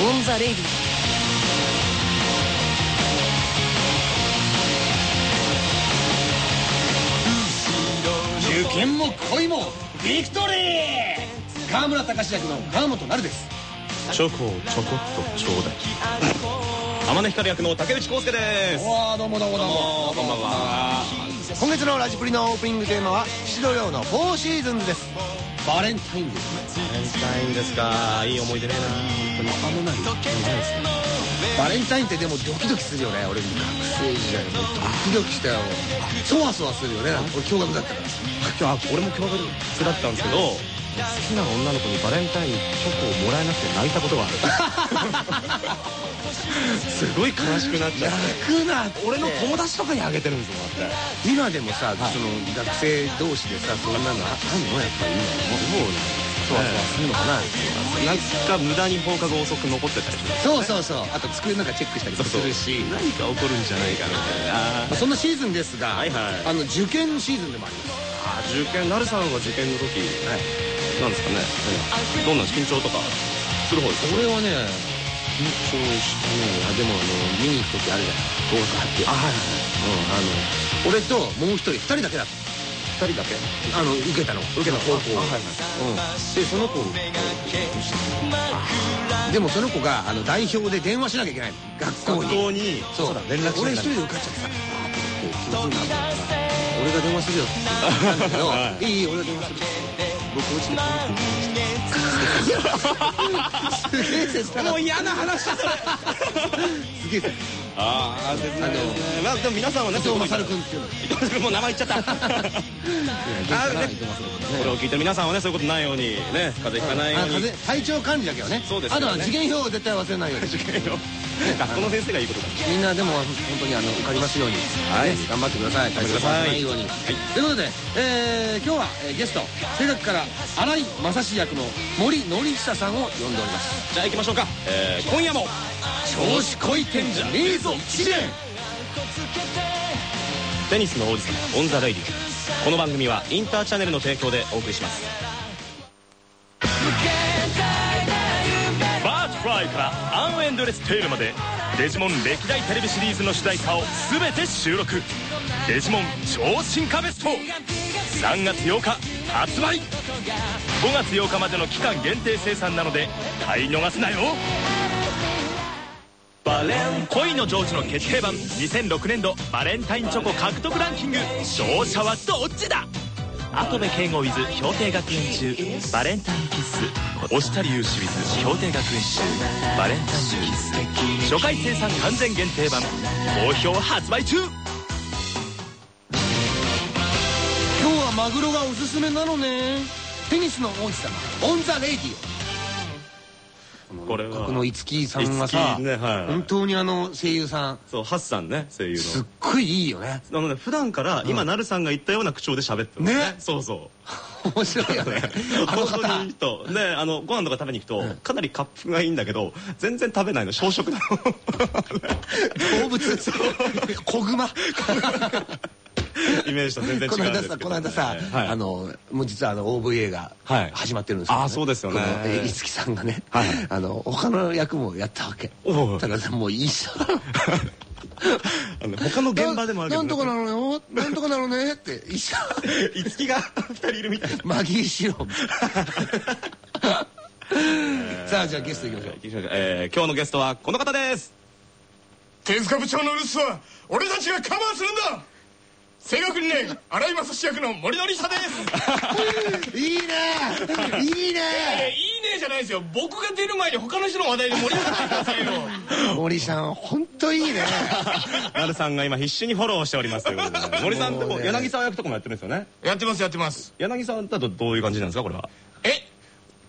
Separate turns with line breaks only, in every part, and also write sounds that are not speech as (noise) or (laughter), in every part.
on the Radio。
受験も恋もビクトリー河村隆役の川本成です。
チョコをちょこっとちょうだい。天根ヒカル役の竹内幸輔です。
わあどうもどうもどうも。
こんばんは。
今月のラジプリのオープニングテーマは宍戸亮の Four Seasons ですバレンタインですね。
バレンタインですか。いい思い出ねえな。
あの何バレンタインってでもドキドキするよね俺学生時代も。うドキドキしたよ。そわそわするよね。俺驚愕だったから。
今日あ俺も驚愕だったんですけど好きな女の子にバレンタインチョコをもらえなくて泣いたことがある。(laughs) すごい悲しくなっちゃって。
楽な
俺の友達とかにあげてるんですよだって。
今でもさ、その学生同士でさそんなのあんのやっぱり今もう。そわそわするのかな、
なんか無駄に放課後遅く残ってたりする
そうそうそう。あと机なんかチェックしたりもするし。
何か起こるんじゃないかみたいな。
まあそんなシーズンですが、
はいはい。
あの受験シーズンでもあります。
あ受験なるさんは受験の時。
はい
なんですかね。どんな緊張とかする方ですか？
俺はね緊張したねあでもあの見に行く時あるじゃん。合格発表。
あはいはい
うんあの俺ともう一人二人だけだった。
2人だけ？
あの受けたの。受けた高校
あはいはい。
うん。でその子でもその子があの代表で電話しなきゃいけないの。学校に。
学校に。
そう。
だ連絡
俺一人で受かっちゃってさあーって気づいたから (laughs) 俺が電話するよって言ったんだけど
はい。
いいいい俺が電話するった
もう嫌な話だそれ
すげえ
ああですねまあでも皆さんはね
伊藤勝君っていうの
伊藤勝君もう名前言っちゃったこれを聞いて皆さんはねそういうことないようにね風邪ひかないように
体調管理だけはね
そうです
あとは受験票を絶対忘れないように (laughs)
学校の先生がいいことだ。
みんなでも本当にあの受かりますように、
はい。
ね頑張ってください。
頑張ってください。
ように、ということで、えー今日は、えーゲスト青学から荒井将史役の森訓久さんを呼んでおります。
じゃあ行きましょうか。えー今夜も
調子こいてんじゃねえぞ一年。
テニスの王子様 on the Radio この番組はインターチャネルの提供でお送りしますーイから An Endless Tale までデジモン歴代テレビシリーズの主題歌を全て収録。デジモン超進化ベスト。3月8日発売。5月8日までの期間限定生産なので買い逃すなよ。恋の成就の決定版2006年度バレンタインチョコ獲得ランキング。勝者はどっちだ？跡部圭吾 with 氷定学園中バレンタインキッス押したりゆうし with 氷定学園中バレンタインキッス初回生産完全限定版好評発売中。
今日はマグロがおすすめなのね。テニスの王子様 on the Radio。
これは。
この五木さんはさ、
ねはい。
本当にあの声優さん。
そうハッさんね声優の。
すっごいいいよね。
あのね普段から今なるさんが言ったような口調で喋ってるの
ね。
そうそう。
面白いよね。あ (laughs) の
本当にいい
方。
人であのご飯とか食べに行くと、かなりカップがいいんだけど全然食べないの。小食なの。(laughs)
動物。(laughs) 子グマ
イメージと全然違
この間さ
うんですけど
この間さ、
はい。
あのもう実はあの OVA が
はい。
始まってるんですよ、
あそうですよね。
五木さんがね、
はい。
あの他の役もやったわけ。
おう。
だからもう一緒。な (laughs) の
あの他の現場でもあるけど
なんとかなのよ。なんとかなのねって一緒。(laughs)
五木が二人いるみたいな。
マギーシロン (laughs) さあじゃあゲストいきましょう。
えー今日のゲストはこの方です。
手塚部長の留守は俺たちがカバーするんだ声楽2年新井正史役の森典久です。
いいねいい
えいい
ね
ねじゃないですよ。僕が出る前に他の人の話題で盛り上がってくださいよ。(laughs)
森さん本当いいね
なる (laughs) さんが今必死にフォローしております森さんと
ね。
柳沢役とかもやってるんですよね？
やってますやってます。
柳沢だとどういう感じなんですかこれは？
え？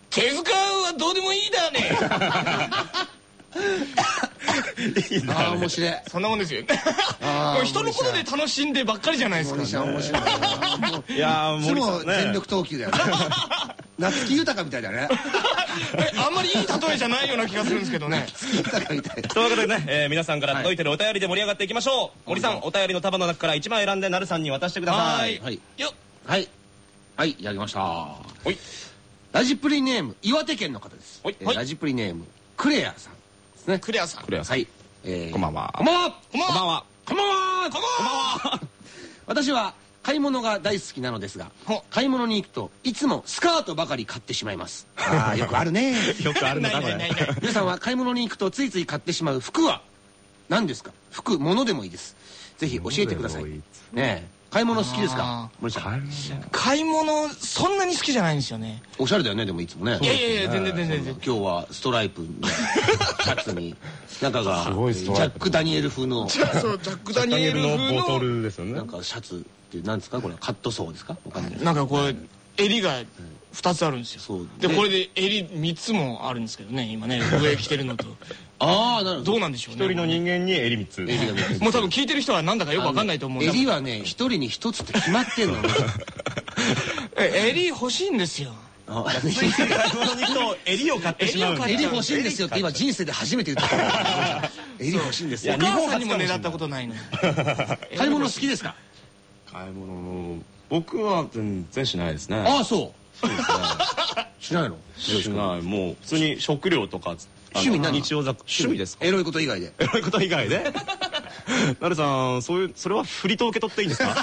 手塚はどうでもいいだね (laughs)
ああ面白い。
そんなもんですよ。人のことで楽しんでばっかりじゃないですか。
森さん。面白い。なもう
いやー
いつ
森さんね。
も全力投球だよね。夏木豊みたいだね。
え (laughs) あんまりいい例えじゃないような気がするんですけどね。
夏木豊みたいな
ということでね、えー皆さんから届いてるお便りで盛り上がっていきましょう、森さんお便りの束の中から1枚選んでなるさんに渡してください。
はい。
よっ。
はい。はいいただきました。
ほい。
ラジプリネーム岩手県の方です。
はい。
えーラジプリネームクレアさんですね。
クレアさん。
クレアさん。
はい、えー。
こんばんは。
こんばんは。
こんばんは。
は。
こんばんは。こんばんは。私は買い物が大好きなのですが
ほ
買い物に行くといつもスカートばかり買ってしまいます。ああよくあるね。(laughs)
よくあるのかこれ。
皆さんは買い物に行くとついつい買ってしまう服は何ですか？服物でもいいですぜひ教えてください。ね買い物好きですか？
あ
森さん。
買い物。そんなに好きじゃないんですよね。
おしゃれだよねでもいつもね。
いやいやいや全然全然全然。
今日はストライプのシャツに中がジャック・ダニエル風の
そうジャック・ダニエル風
ボト
の
ルですよね。
なんかシャツって何ですか？これカットソーですか？わかんない
なんかこれ襟が2つあるんですよ。で
で
これで襟3つもあるんですけどね今ね (laughs) 上着てるのと。
ああなるほど。
どうなんでしょうね
一人の人間に襟三つ。
襟が見えて
もう多分聞いてる人はなんだかよくわかんないと思う
襟はね一人に一つって決まってんの。(laughs)
え襟欲しいんですよ。
あ
買い物に行くと襟を買ってしまう
襟
欲しいんですよって今人生で初めて言った襟欲しいんですよ。
お母さんにもねだったことないの (laughs)
買い物好きですか？
買い物僕は全然しないですね。
ああそうしないの？
しない。もう普通に食料とか
趣味何
日用雑貨趣味？ですか？
エロいこと以外で。
エロいこと以外で？(laughs) なるさんそういうそれは振りと受け取っていいんですか？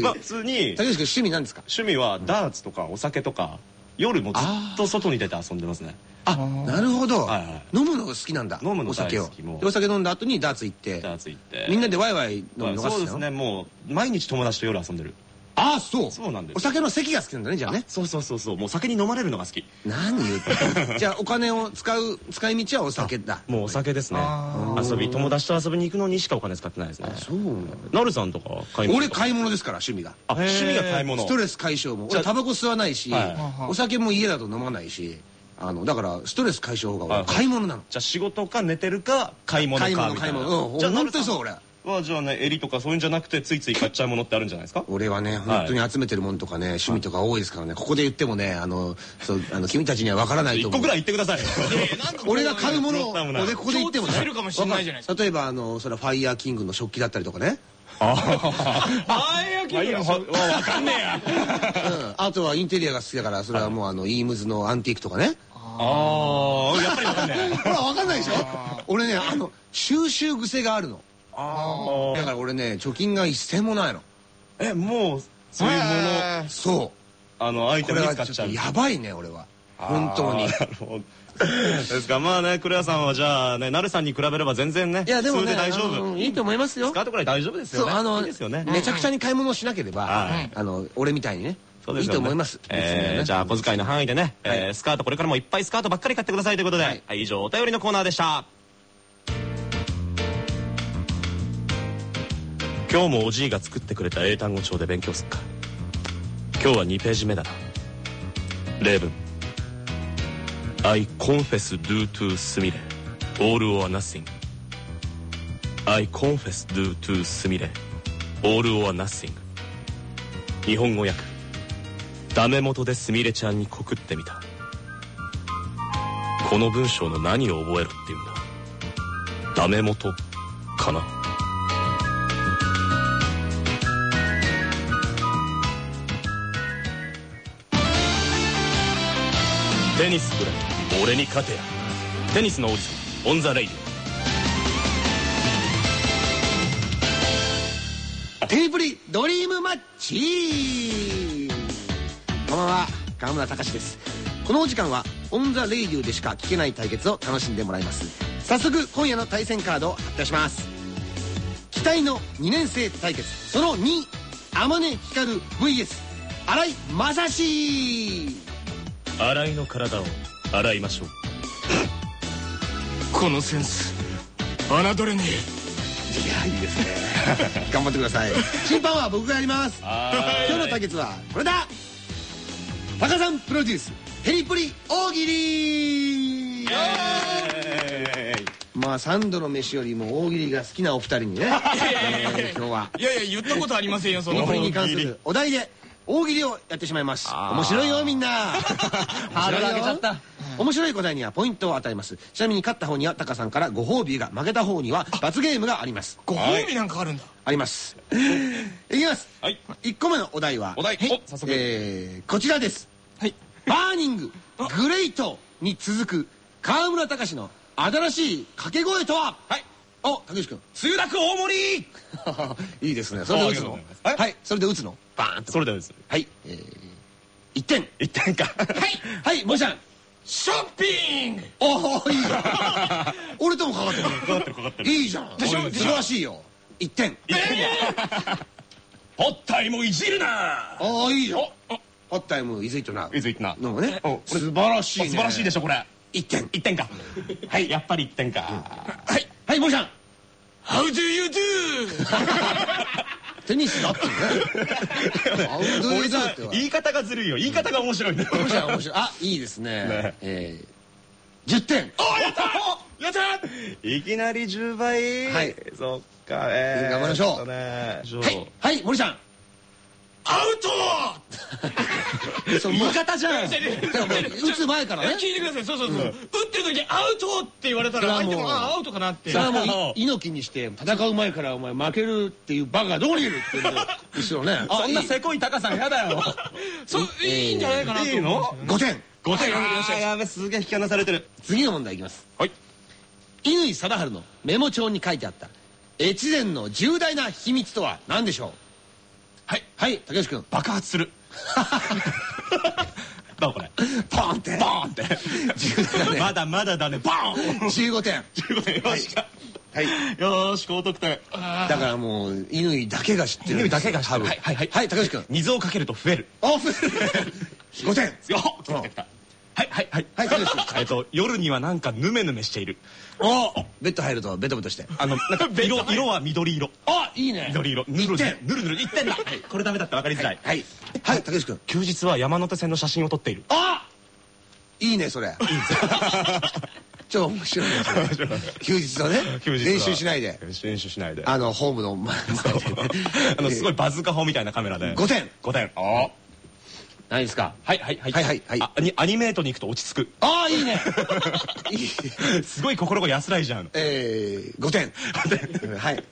まあ普通に
竹内君趣味なんですか？
趣味はダーツとかお酒とか夜もずっと外に出て遊んでますね
あなるほど。
はいはい。
飲むのが好きなんだ。
飲むの
お酒を。お酒飲んだ後にダーツ行って。
ダーツ行って。
みんなでワイワイ飲むのが好き
そうですねもう毎日友達と夜遊んでる。
ああそう。
そうなんです。
お酒の席が好きなんだねじゃあね。
そうそうそうそう。もう酒に飲まれるのが好き。
何言って (laughs) じゃあお金を使う使い道はお酒だ。
もうお酒ですね。遊び友達と遊びに行くのにしかお金使ってないですね。
そう。
なるさんとか買い物
俺買い物ですから趣味が。
あ趣味が買い物。
ストレス解消も。俺タバコ吸わないし、
は
お酒も家だと飲まないしあのだからストレス解消法が俺買い物なの、
じゃあ仕事か寝てるか買い物か
買い物
みたいな。
買い物うん
じゃあ
本当にそう俺。
はじゃあね襟とかそういうんじゃなくてついつい買っちゃうものってあるんじゃないですか？
俺はね本当に集めてるもんとかね、趣味とか多いですからねここで言ってもねあのそうあの君たちには分からないと思う。
一個ぐらい言ってくださいよ
俺が買うものをここで言っても
共通してるかもしれないじゃないです
わか。る例えばあのそれはファイヤーキングの食器だったりとかね、
ああいう
まあいいやわわかんねえや。
うん、あとはインテリアが好きだからそれはもうあのイームズのアンティークとかね
ああやっぱりわかんねえ
ほら分かんないでしょ？俺ねあの収集癖があるの。
あ
だから俺ね貯金が一銭もないの。
えもうそういうもの？
そう。
あのアイテムに使っちゃう。
やばいね俺は。本当に。
あーなるほど。ですか。まあねクレアさんはじゃあねなるさんに比べれば全然ね
いやでもね
大丈夫。
いいと思いますよ。
スカートくらい大丈夫ですよね。
そうあの
いいですよね。
めちゃくちゃに買い物をしなければ
はい。
あの俺みたいにね。いい
そうですよね。
と思います。
えーじゃあ小遣いの範囲でね、えースカートこれからもいっぱいスカートばっかり買ってくださいということで、
はい。
はい以上お便りのコーナーでした。今日もおじいが作ってくれた英単語帳で勉強すっか。今日は2ページ目だな。例文。I confess due to すみれ all or nothing. I confess due to すみれ all or nothing. 日本語訳ダメ元ですみれちゃんに告ってみた。この文章の何を覚えろっていうんだダメ元かな？テニスくらい俺に勝てや。テニスの王子 on the Radio。
テニプリドリームマッチ。こんばんは河村隆です。このお時間はオン・ザ・レイデューでしか聞けない対決を楽しんでもらいます。早速今夜の対戦カードを発表します。期待の2年生対決。その2天音光 VS 新井正史。
新井の体を洗いましょう。
このセンス侮れね
いやいいですね。頑張ってください。(laughs) 審判は僕がやります。今日の対決はこれだタカさんプロデュースヘリプリ大喜利。まあ三度の飯よりも大喜利が好きなお二人にね、えー今日は。
えいやいや言ったことありませんよその。
ヘリプリに関するお題で大喜利をやってしまいます。面白いよみんな。(laughs) ハードル上げちゃった。面白い。答えにはポイントを与えます。ちなみに勝った方にはタカさんからご褒美が負けた方には罰ゲームがあります。
ご褒美なんかあるんだ。
あります。(laughs) いきます。
はい。
1個目のお題は
お題。
えーこちらです。
はい
Burning Great に続く河村隆の新しい掛け声とは？
はい。
お竹内君。
つゆだく大盛り。(laughs)
いいですね。それで打つの？はい。それで打つの？バーンと。
それではです
はい。えー、1点。
一点か。
はい。はい森さん。
ショッピング。
おおいい。じゃん俺ともかかってる。
かかってるかかってる。
いいじゃん。
でしょ
素晴らしいよ。1点。(laughs)
ポッタイもいじるな。
ああいいじゃんホッタイムイズイットナウ
いずいってな。
のね。
お
素晴らしいね。
素晴らしいでしょこれ。
1点。
一点か。はい。やっぱり一点か。
はい。はい森さん
How do you do? (laughs)
テニスだってね。
言い方がずるいよ。言い方が面白い
面白い面白い。あいいですね。
ね。
えー、10点。
あやった (laughs) やったいきなり10倍。
はい。
そっか。えー
頑張りましょう。はい。はい森さん
アウト (laughs)
そうもう
方じゃん。(laughs)
打つ前からね。
聞いてください。そうそうそう、打ってる時アウトって言われたら相手もあアウトかなって。
それはもうい猪木にして戦う前からお前負けるっていうバカがどこにいるって言うんで後ろね。(laughs)
そんなせこい高さんやだよ。(laughs)
そういいんじゃないかなと思
いいの
うんですよね。
5点。
5点。やべすげえ引き離されてる。
次の問題いきます。
はい。
乾貞治のメモ帳に書いてあった越前の重大な秘密とは何でしょう？
はい。
はい竹内君。
爆発する (laughs) どうこれ？
ポンって。
ボーンって。
重大だね
まだまだだね。ボーン
15点。
15点。よし。
はい。
よーし高得点。
だからもう乾だけが知ってる
犬だけが知ってる。はいはいはい。
はい竹内君。
水をかけると増える。
オフ5点。
よっ来た来たはいはいはい。
はい竹内君
えっと夜にはなんかヌメヌメしている。
おベッド入るとベトベトして。
あのなんか (laughs) 色色は緑色。
あいいね。
緑色。ぬる
1点
ぬるぬる。1点だ。これダメだった。分かりづらい。
はいはい。竹内君。
休日は山手線の写真を撮っている。
あいいねそれ。ちょっと面白い (laughs) 休日のね
休日は。
練習しないで。
練習しないで。
あのホームの前前でね
あのすごいバズーカ砲みたいなカメラで。
5点。
5点。あ
何ですか？
はいはいはい。
はいはいはい。
あアニアニメートに行くと落ち着
ああいいね。いい
くすごい心が安らいじゃん。
えー、5点はい。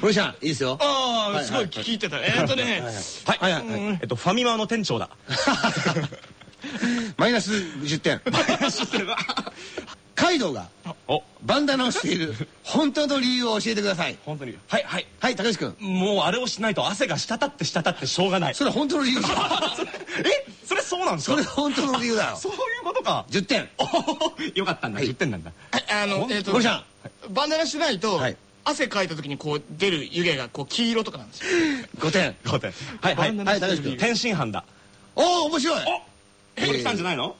森さんいいですよ。
ああ、
はい
すごい聞いてた。えーっとね。
はい
はいはい。はい。
えっとファミマの店長だ。(laughs)
マイナス10点カイドウが
お。
バンダナをしている。(laughs) 本当の理由を教えてください。
本当に。はいはい。
はい竹内君。
もうあれをしないと汗が滴って滴ってしょうがない。
それ本当の理由 (laughs)
えそれそうなんですか？
それ本当の理由だよ。(laughs)
そういうことか。
10点。
よかったんだ。
はい。
10点なんだ。
はいあのえーっと
森さん。
バンダナしてないと、
はい。
汗かいた時にこう出る湯気がこう黄色とかなんですよ。
5点。
5点。はいはい。
はい竹内君。
天津飯だ。
おお面白い。
おこれ来たんじゃないの？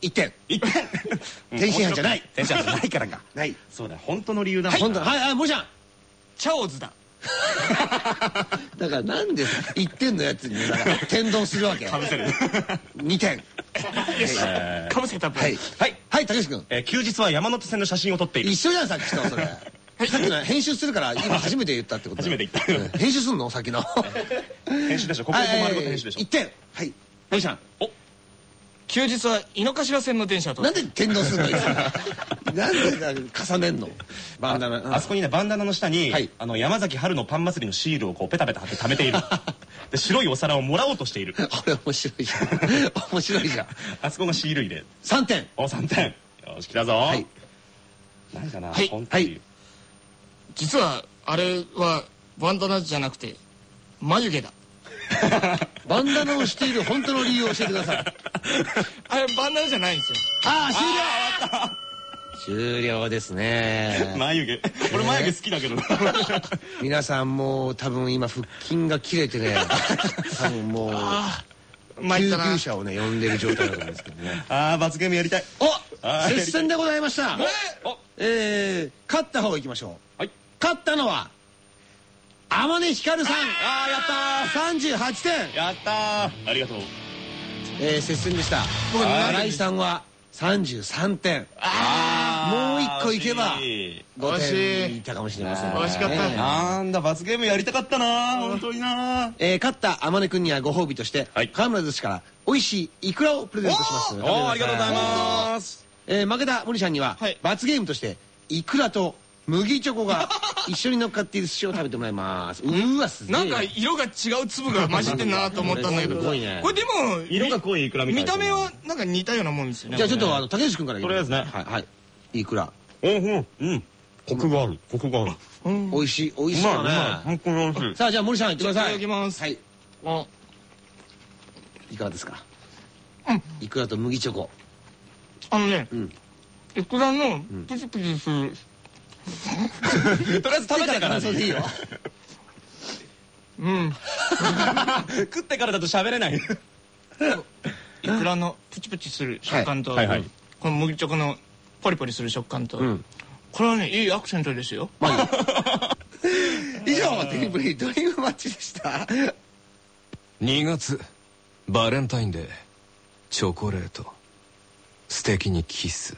1点。
一点。(laughs)
天津飯じゃない。
天津飯じゃないからか。(laughs)
ない。
そうだよ。本当の理由だ
本当はい。はい森さん。
チャオズだ。(laughs)
だからなんで1点のやつに天丼するわけ。
かぶせる。
2点。
かぶせた分。
はい。
はい。
はい竹内君。
えー休日は山手線の写真を撮っている。
一緒じゃんさっきとそれ。さっきの編集するから今初めて言ったってこと
初めて言った。
うん。編集すんの？さっきの。
編集でしょ。ここで丸ごと編集でしょ。
1点。はい。森さん。
お
休日は井の頭線の電車と。
なんで天丼すんの？(laughs) なんでだ重ねんの？バンダナ。
あそこにねバンダナの下に、
はい。
あの山崎春のパン祭りのシールをこうペタペタ貼って貯めている。(laughs) で白いお皿をもらおうとしている。
これ面白いじゃん。面白いじゃん。
あそこがシール入れ。
3点。
お3点。よし来たぞ、
はい。
何かな、
はい。
本当に、
はい。
実はあれはバンダナじゃなくて眉毛だ (laughs)
バンダナをしている本当の理由を教えてください。(laughs)
あれバンダナじゃないんですよ。
ああ終了。終了ですね。
眉毛。俺眉毛好きだけど。な (laughs)
皆さんもう多分今腹筋が切れてね。多分もう救急車をね呼んでる状態だと思うんですけどね。
あー罰ゲームやりたい。
お
はい。
接戦でございました。
お
えー、勝った方いきましょう。
はい。
勝ったのは天音ひかるさん。
あーやった
38点、
ーやったー。ありがとう。
えー、接戦でした。
僕
新井さんは33点。
あ
もう一個いけば
惜しい。
5
惜しい
点いったかもしれませんね。
惜しかった。
なんだ罰ゲームやりたかったな本当にな
えー、勝った天音くんにはご褒美として、
はい。
川村寿司から美味しいイクラをプレゼントします。
おーありがとうございます。
えー、負けた森ちゃんには、
はい。
罰ゲームとしてイクラと麦チョコが一緒に乗っかっている寿司を食べてもらいます。うーわすげえ。
なんか色が違う粒が混じってんなと思ったんだけど。(laughs)
すごいね。
これでも
色が濃いイクラみたい
見た目はなんか似たようなもんですよね。
じゃあちょっとあの竹内君から
とりあえずね。
はいはい。いくら？
うんうん。うんコクがある。コクがある。
うん。
美味しい。美味しいよね。
本当に美味しい。
さあじゃあ森さんいってください。
いただきます。
はい
あ
いかがですか？
うん。
いくらと麦チョコ。
あのね
うん。
いくらのプチプチする (laughs)
とりあえず食べてから
感想でいいよ。
うん。(laughs)
食ってからだと喋れない。
いくらのプチプチする食感と、
はい。はいはい。
この麦チョコのポリポリする食感と、
ん。
これはねいいアクセントですよ。(laughs)
以上テニプリドリームマッチでした
？2月バレンタインデーチョコレート。素敵にキス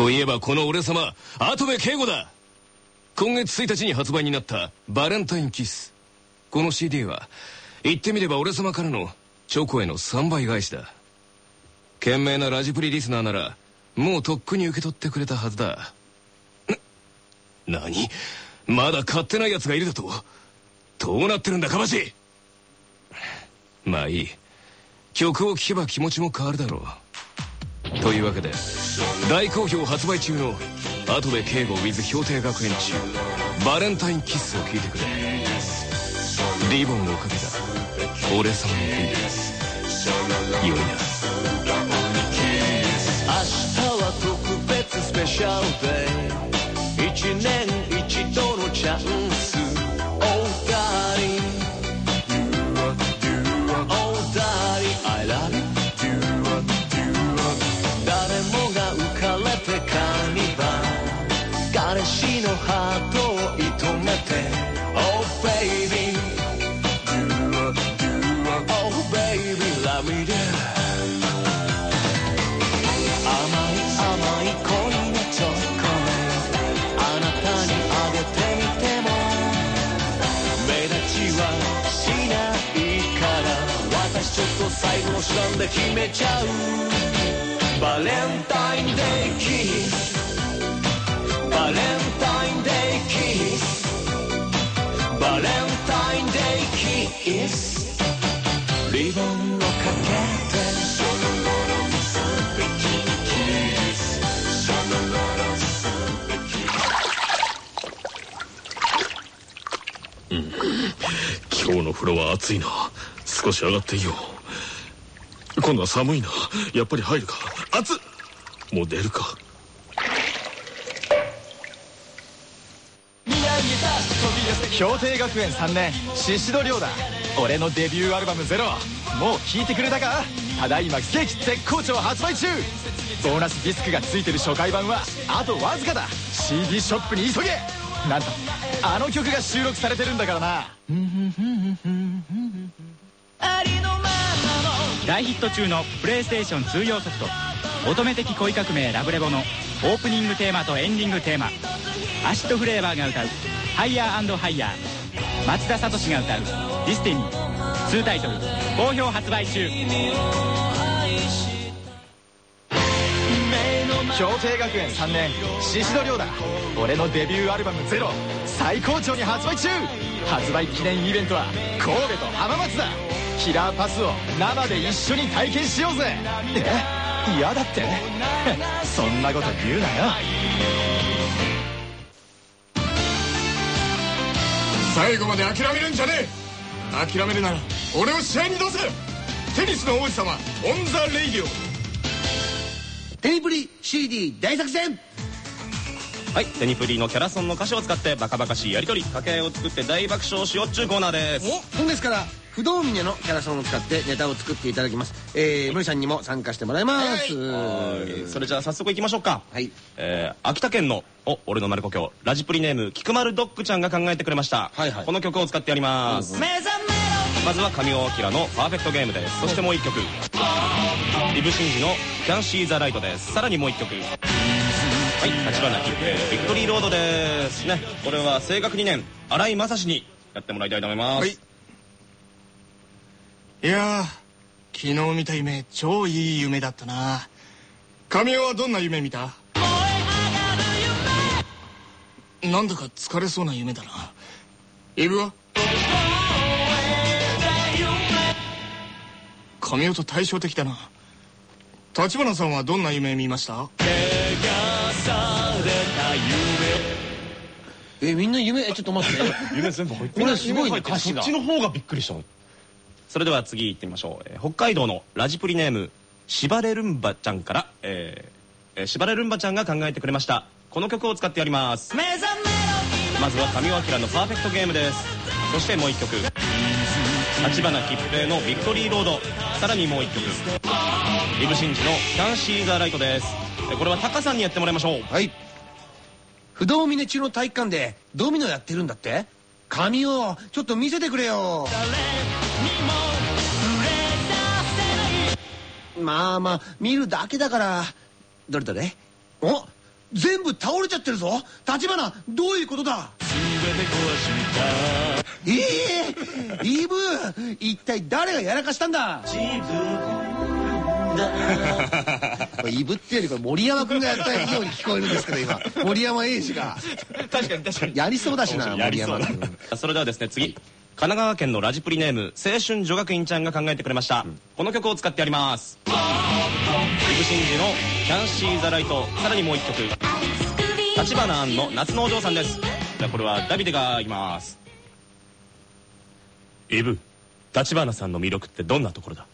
といえばこの俺様跡部圭吾だ。今月1日に発売になったバレンタインキス。この CD は言ってみれば俺様からのチョコへの3倍返しだ。懸命なラジプリリスナーならもうとっくに受け取ってくれたはずだ。な何？まだ買ってない奴がいるだと？どうなってるんだかましまあいい。曲を聴けば気持ちも変わるだろう。というわけで大好評発売中の跡部圭吾 with 氷定学園中バレンタインキッスを聴いてくれ。リボンをかけた俺様のビールよいな。
明日は特別スペシャルデー一年一度のチャンス。手段で決めちゃうバレンタインデーキスバレンタインデーキスバレンタインデーキスリボンをかけて
今日の風呂は暑いな。少し上がっていよう。今度は寒いな。やっぱり入るか。暑っ。もう出るか。
氷定学園3年宍戸亮だ。俺のデビューアルバム「ゼロもう聴いてくれたか？ただいま激絶好調発売中。ボーナスディスクがついてる初回版はあとわずかだ。CD ショップに急げ。なんとあの曲が収録されてるんだからな。
大ヒット中のプレイステーション2用ソフト「乙女的恋革命ラブレボ」のオープニングテーマとエンディングテーマ Acid Flavor が歌う「ハイヤーハイヤー」松田聡が歌う「 Destiny」2タイトル。好評発売中。
氷帝学園3年。宍戸亮だ。俺のデビューアルバム「ゼロ。最高潮に発売中。発売記念イベントは神戸と浜松だ。キラーパスを生で一緒に体験しようぜ。え？嫌だって？(laughs) そんなこと言うなよ。
最後まで諦めるんじゃねえ。諦めるなら俺を試合に出せ。テニスの王子様 on the Radio。
テニプリ CD 大作戦。
はいテニプリのキャラソンの歌詞を使ってバカバカしいやりとり。掛け合いを作って大爆笑しようっちゅうコーナーです。
今月から不動峰のキャラソンを使ってネタを作っていただきます。えー、森さんにも参加してもらいます。
はい。それじゃあ早速いきましょうか。
はい。
えー秋田県のお俺の丸故郷ラジプリネーム菊丸ドッグちゃんが考えてくれました、
はいはい。
この曲を使ってやります、まずは神尾明の「パーフェクトゲーム」です。そしてもう一曲。リブシンジの「キャンシー・ザ・ライト」です。さらにもう一曲。はい立花吉平ビクトリーロードです。ね。これは正確2年新井正史にやってもらいたいと思います、
はいいやー昨日見た夢超いい夢だったな。神尾はどんな夢見た？なんだか疲れそうな夢だな。イブは神音対照的だな。立花さんはどんな夢見ました？
えみんな夢えちょっと待って。(laughs)
夢全部入って
これすごいね歌詞が。
そっちの方がびっくりしたそれでは次行ってみましょう、えー北海道のラジプリネームしばれるんばちゃんから、えしばれるんばちゃんが考えてくれました。この曲を使ってやります。まずは神尾明の「パーフェクトゲーム」です。そしてもう一曲。立花吉平の「ビクトリーロード」さらにもう一曲。イブシンジの「キャンシー・ザ・ライト」です。えーこれはタカさんにやってもらいましょう。
はい。不動峰中の体育館でドミノやってるんだって？神をちょっと見せてくれよ。まあまあ見るだけだから。どれどれ？お全部倒れちゃってるぞ。立花どういうことだ？ええイブ一体誰がやらかしたんだ (laughs) イブっていうよりこれ森山君がやったように聞こえるんですけど今。森山英二が。
確かに確かに。
やりそうだしな森山。君
それではですね次。神奈川県のラジプリネーム青春女学院ちゃんが考えてくれました、この曲を使ってやります。イブシンジの「キャンシー・ザ・ライト」さらにもう一曲。立花杏の「夏のお嬢さん」です。じゃあこれはダビデがいきます。イブ立花さんの魅力ってどんなところだ？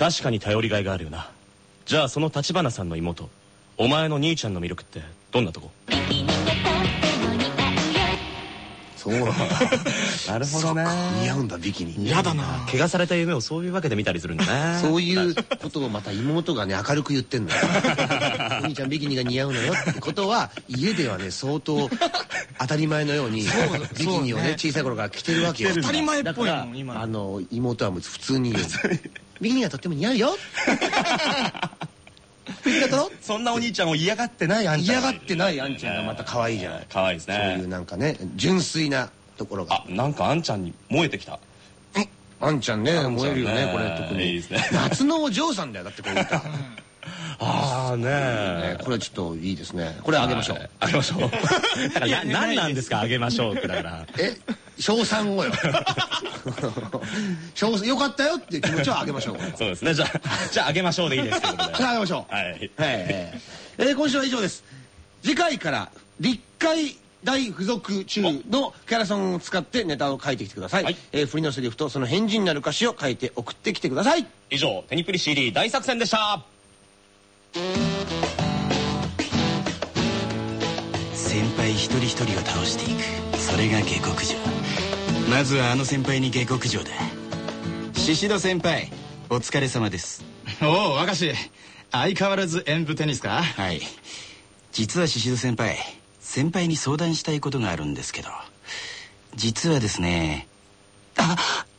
確かに頼りがいがあるよな。じゃあその立花さんの妹お前の兄ちゃんの魅力ってどんなとこ？
そう。なんだ
なる
そっか。似合うんだビキニ。
嫌だな。
怪我された夢をそういうわけで見たりするんだね。
そういうことをまた妹がね明るく言ってんだよ。(laughs) お兄ちゃんビキニが似合うのよってことは家ではね相当当たり前のようにビキニをね小さい頃から着てるわけよ。
当たり前っぽい
だから
もん今。
あの妹はもう普通に言うビキニがとっても似合うよ。ビキニだろ
そんなお兄ちゃんを嫌がってないあんちゃん。
嫌がってないあんちゃんがまた可愛いじゃない。
可愛いです
そういう
ね
なんかね純粋なところが。
あなんかあんちゃんに燃えてきた。
あんちゃんね
あんちゃんね。
燃えるよねこれ特に。
いいですね。
夏のお嬢さんだよだってこれ歌 (laughs)
ああね
ね。これちょっといいですね。これあげましょう。
あげましょう。だからな何なんですかあげましょうってだから。
え賞賛をよ。(laughs) 賞賛よかったよっていう気持ちをあげましょう。(laughs)
そうですね。じゃあじゃああげましょうでいいですけどね。
あげましょう。
はい。
はい。えーえー今週は以上です。次回から立海大付属中のキャラソンを使ってネタを書いてきてください、
はい。
えー振りのセリフとその返事になる歌詞を書いて送ってきてください。
以上テニプリ CD 大作戦でした
先輩一人一人を倒していく。それが下克上。まずはあの先輩に下克上だ宍戸先輩お疲れ様です。
おお明石。相変わらず演舞テニスか？
はい。実は宍戸先輩先輩に相談したいことがあるんですけど。実はですねあゆ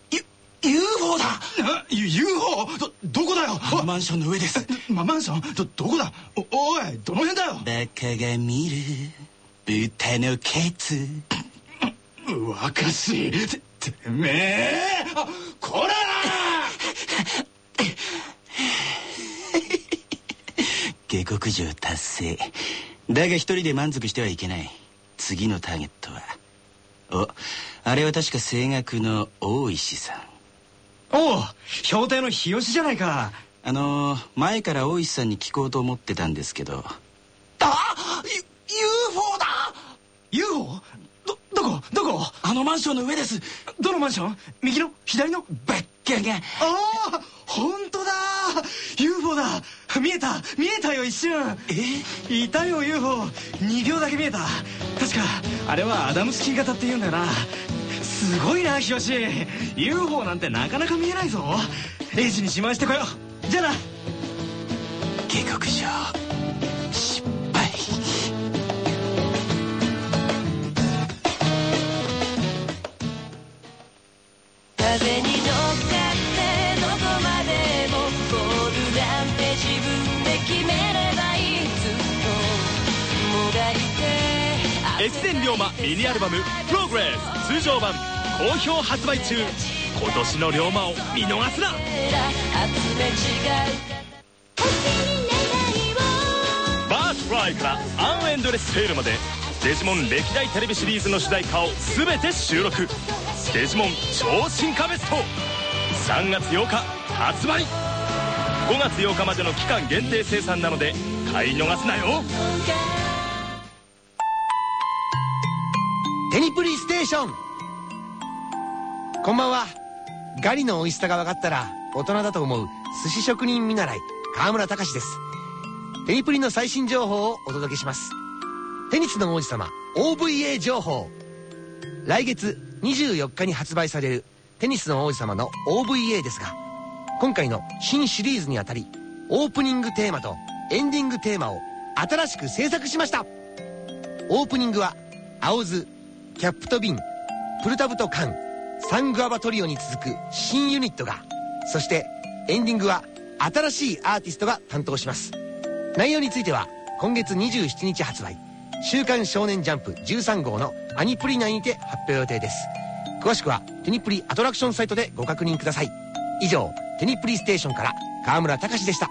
UFO だ。
な UFO どどこだよ？
マンションの上です。
まマンション？どどこだ？おおいどの辺だよ？
バカが見る。豚のケツ。
若しててめえあこら
下克上達成だが一人で満足してはいけない次のターゲットはおあれは確か声楽の大石さん
おお評定の日吉じゃないか。
あのー前から大石さんに聞こうと思ってたんですけど。
あユ UFO だ。UFO? どどこ？どこ？
あのマンションの上です。
どのマンション？右の左の？
バッカが
ああ本当だ。UFO だ。見えた。見えたよ一瞬。え？いたよ UFO2 秒だけ見えた。確かあれはアダムスキー型って言うんだよなすごいな日吉 UFO なんてなかなか見えないぞ。エイジに自慢してこよう。じゃあな。
下克上失敗。
風に乗っかってどこまでもゴールなんて自分で決めればいいずっと。もがいて
越前龍馬ミニアルバム「プログレス」通常版好評発売中。
今年の龍馬を見逃すな。バースフライからアンエンドレスセールまでデジモン歴代テレビシリーズの主題歌を全て収録。デジモン超進化ベスト。3月8日発売。5月8日までの期間限定生産なので買い逃すなよ。
テニプリステーション。こんばんは。ガリの美味しさが分かったら大人だと思う寿司職人見習い川村隆です。テニプリの最新情報をお届けします。テニスの王子様 OVA 情報。来月24日に発売されるテニスの王子様の OVA ですが今回の新シリーズにあたりオープニングテーマとエンディングテーマを新しく制作しました。オープニングは青ズキャップとビンプルタブとカンサングアバトリオに続く新ユニットがそしてエンディングは新しいアーティストが担当します。内容については今月27日発売「週刊少年ジャンプ」13号のアニプリ内にて発表予定です。詳しくはテニプリアトラクションサイトでご確認ください。以上テニプリステーションから川村隆でした。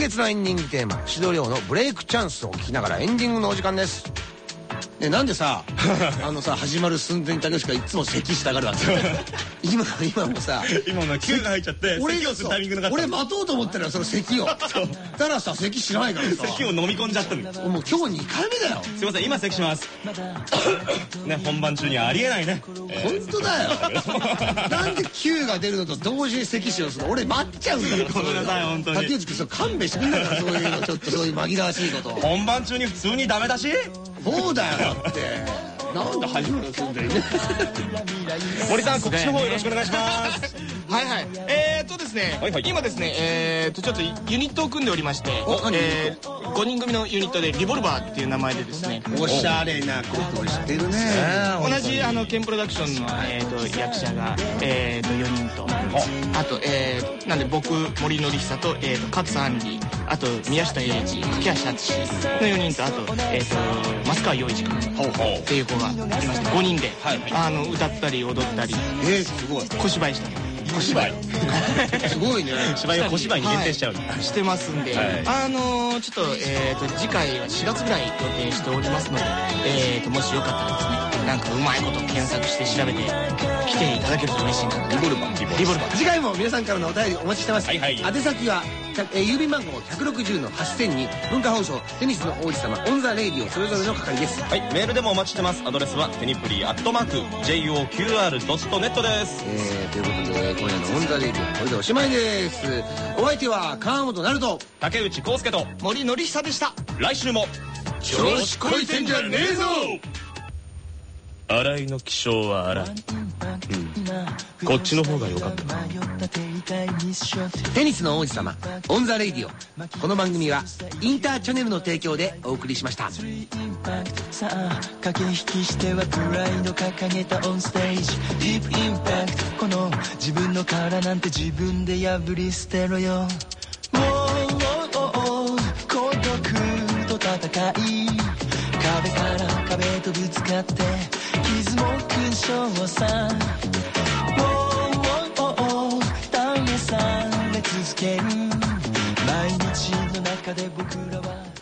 月のエンディングテーマ宍戸亮の「ブレイクチャンス」を聞きながらエンディングのお時間です。ねなんでさ (laughs) あのさ始まる寸前に竹内がいつも咳したがるわけ？(laughs) 今今もさ
今の Q が入っちゃって
俺
咳をするタイミングなかった
俺待とうと思ったらその咳を。たらさ咳しないからさ。
咳を飲み込んじゃったんです
もう今日2回目だよ。
すいません今咳します。(laughs) ね本番中にはありえないね。
本当だよ。なんで Q が出るのと同時に咳しをするの？俺待っちゃうんだから。
ごめんなさい本当に。
竹内君勘弁してくんないからそういうの。ちょっとそういう紛らわしいこと
本番中に普通にダメだし？
そうだよだって。なんで始まる寸前にね
森さん告知の方よろしくお願いします。
はいはい。えー、っとですね、
はいはい。
今ですねえー、っとちょっとユニットを組んでおりましてえー、5人組のユニットでリボルバーっていう名前でですね
おしゃれなことを知ってるね。
同じあのケンプロダクションの、えー、と役者が、えー、と4人と。あと、えー、なんで僕森典久と,、えー、と勝さんりあと宮下英二架橋敦の4人とあと,、えー、と増川洋一君っていう子がいまして5人で、あの歌ったり踊ったり
えー、すごい。
小芝居したり
小芝居。すごいね。
芝居を小芝居に限定しちゃう、
はい。してますんで、
はい。
あのーちょっと,、えー、と次回は4月ぐらい予定しておりますので、えー、ともしよかったらですねなんかうまいこと検索して調べて来ていただけると嬉しいな。リボルバー。リボルバー。
次回も皆さんからのお便りお待ちしてます、
はいはい。
宛先は、えー郵便番号160の8000に文化放送テニスの王子様オンザレイディオそれぞれの係です。
はいメールでもお待ちしてます。アドレスはテニプリアットマーク JOQR.net です。
えー、ということで今夜のオンザレイディオこれでおしまいです。お相手は川本成と
竹内康介と
森典久でした。
来週も。
調子こいてんじゃねえぞ。
新井の気性は荒い、うん、こっちの方が良かったな
テニスの王子様オンザレイディオ。この番組はインターチャネルの提供でお送りしました。
さあ駆け引きしてはプライド掲げたオンステージ。ディープインパクトこの自分の殻なんて自分で破り捨てろよ。Whoa, 孤独と戦い。壁から壁とぶつかって傷も勲章さ。険毎日の中で僕らは